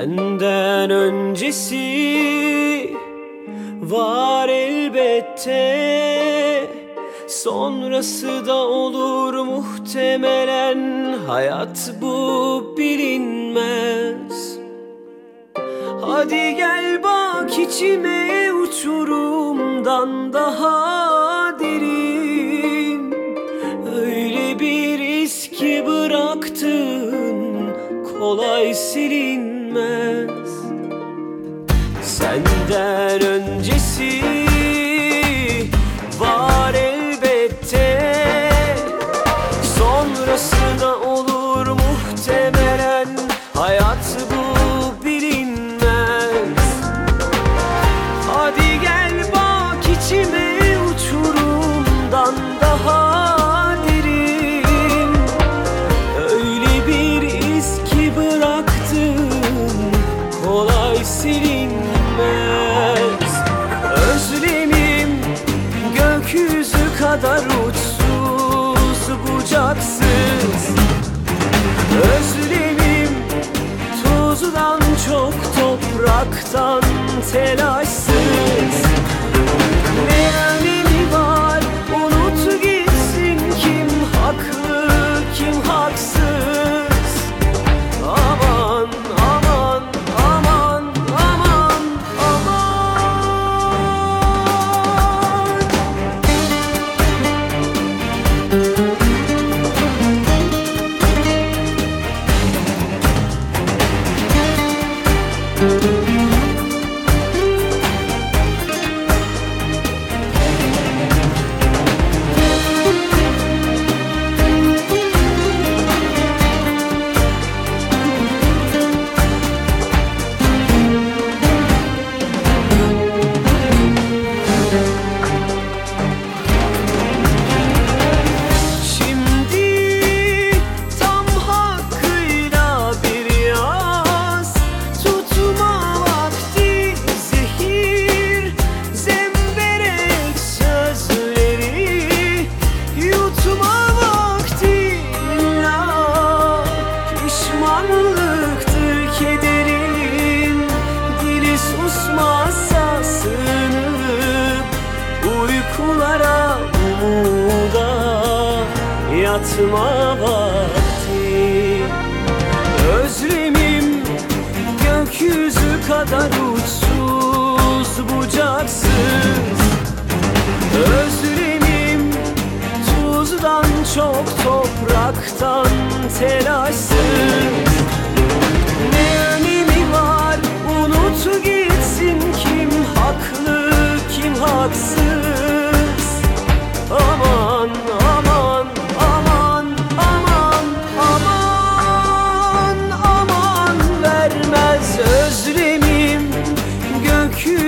Senden öncesi var elbette. Sonrası da olur muhtemelen. Hayat bu bilinmez. Hadi gel bak içime uçurumdan daha derin. Öyle bir iz ki bıraktın kolay silinmez Senden öncesi var elbette. Sonrası da olur muhtemelen Hayat bu silinmez. Özlemim gökyüzü kadar uçsuz bucaksız Música yatma vakti. Özlemim gökyüzü kadar uçsuz bucaksız. Özlemim tuzdan çok topraktan telaşsız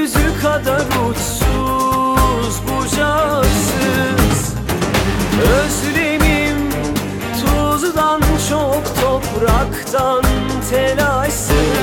gökyüzü kadar uçsuz bucaksız. Özlemim tuzdan çok topraktan telaşsız